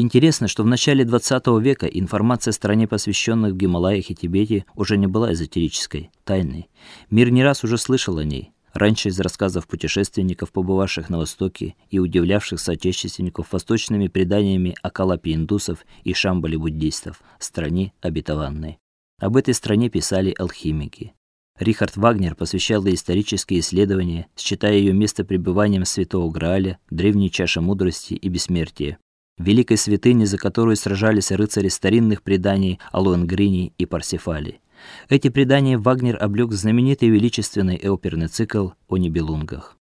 Интересно, что в начале 20 века информация о стране посвященных в Гималаях и Тибете уже не была эзотерической, тайной. Мир не раз уже слышал о ней. Раньше из рассказов путешественников, побывавших на Востоке и удивлявших соотечественников восточными преданиями о Калапе индусов и Шамбале буддистов, стране обетованной. Об этой стране писали алхимики. Рихард Вагнер посвящал ей исторические исследования, считая ее место пребыванием Святого Грааля, древней чаши мудрости и бессмертия, великой святыни, за которую сражались рыцари старинных преданий о Лоэнгрине и Парсифале. Эти предания Вагнер облёк в знаменитый величественный оперный цикл о Нибелунгах.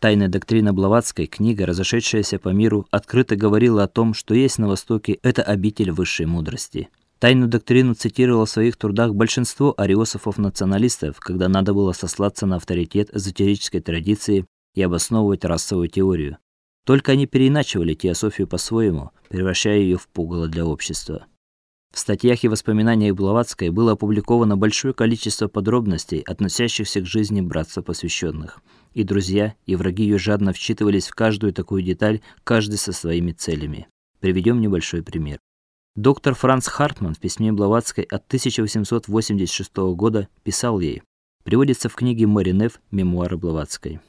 Тайная доктрина Блаватской, книга, разошедшаяся по миру, открыто говорила о том, что есть на Востоке это обитель высшей мудрости. Тайную доктрину цитировало в своих трудах большинство ариософов-националистов, когда надо было сослаться на авторитет эзотерической традиции и обосновывать расовую теорию. Только они переиначивали теософию по-своему, превращая ее в пугало для общества. В статьях и воспоминаниях Блаватской было опубликовано большое количество подробностей, относящихся к жизни братства посвященных. И друзья, и враги ее жадно вчитывались в каждую такую деталь, каждый со своими целями. Приведем небольшой пример. Доктор Франц Хартман в письме Блаватской от 1886 года писал ей. Приводится в книге Маринев Мемуары Блаватской.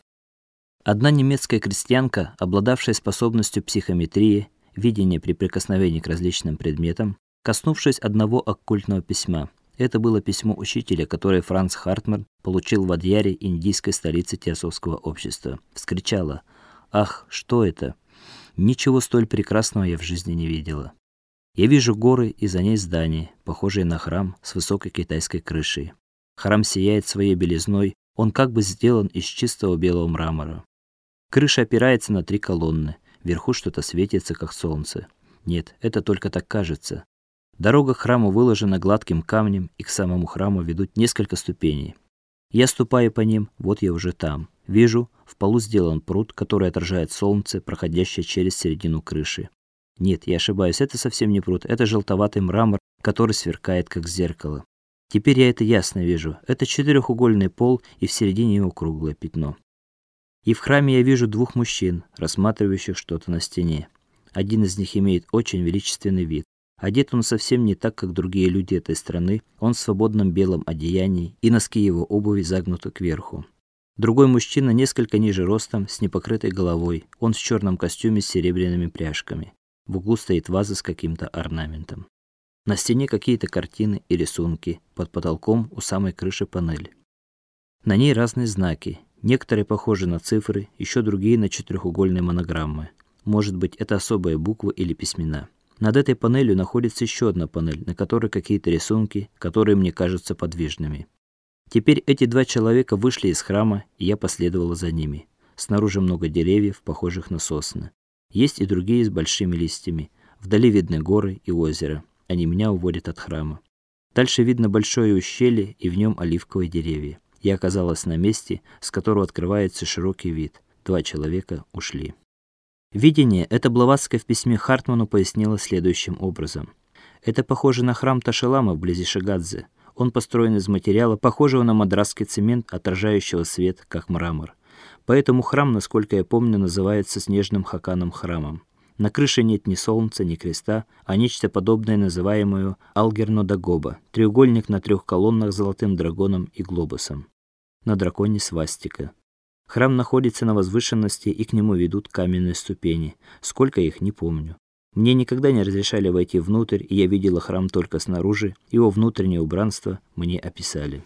Одна немецкая крестьянка, обладавшая способностью психометрии, видения при прикосновении к различным предметам, коснувшись одного оккультного письма. Это было письмо учителя, которое Франц Хартман получил в Адьяре, индийской столице теософского общества. Вскричала: "Ах, что это? Ничего столь прекрасного я в жизни не видела. Я вижу горы и за ней здания, похожие на храм с высокой китайской крышей. Храм сияет своей белизной, он как бы сделан из чистого белого мрамора. Крыша опирается на три колонны, вверху что-то светится, как солнце. Нет, это только так кажется. Дорога к храму выложена гладким камнем, и к самому храму ведут несколько ступеней. Я ступаю по ним, вот я уже там. Вижу, в полу сделан пруд, который отражает солнце, проходящее через середину крыши. Нет, я ошибаюсь, это совсем не пруд, это желтоватый мрамор, который сверкает как зеркало. Теперь я это ясно вижу. Это четырехугольный пол, и в середине его круглое пятно. И в храме я вижу двух мужчин, рассматривающих что-то на стене. Один из них имеет очень величественный вид. Одет он совсем не так, как другие люди этой страны. Он в свободном белом одеянии, и носки его обуви загнуты кверху. Другой мужчина несколько ниже ростом, с непокрытой головой. Он в черном костюме с серебряными пряжками. В углу стоит ваза с каким-то орнаментом. На стене какие-то картины и рисунки, под потолком у самой крыши панель. На ней разные знаки. Некоторые похожи на цифры, еще другие на четырехугольные монограммы. Может быть, это особые буквы или письмена. Над этой панелью находится еще одна панель, на которой какие-то рисунки, которые мне кажутся подвижными. Теперь эти два человека вышли из храма, и я последовала за ними. Снаружи много деревьев, похожих на сосны. Есть и другие с большими листьями. Вдали видны горы и озеро. Они меня уводят от храма. Дальше видно большое ущелье, и в нем оливковые деревья. Я оказалась на месте, с которого открывается широкий вид. Два человека ушли. Видение это Блаватская в письме Хартману пояснила следующим образом: это похоже на храм Ташелама вблизи Шигадзе. Он построен из материала, похожего на мадрасский цемент, отражающего свет, как мрамор. Поэтому храм, насколько я помню, называется снежным хаканом храмом. На крыше нет ни солнца, ни креста, а нечто подобное, называемое Алгерно-Дагоба, треугольник на трех колоннах с золотым драконом и глобусом. На драконе свастика. Храм находится на возвышенности, и к нему ведут каменные ступени. Сколько их, не помню. Мне никогда не разрешали войти внутрь, и я видела храм только снаружи. Его внутреннее убранство мне описали.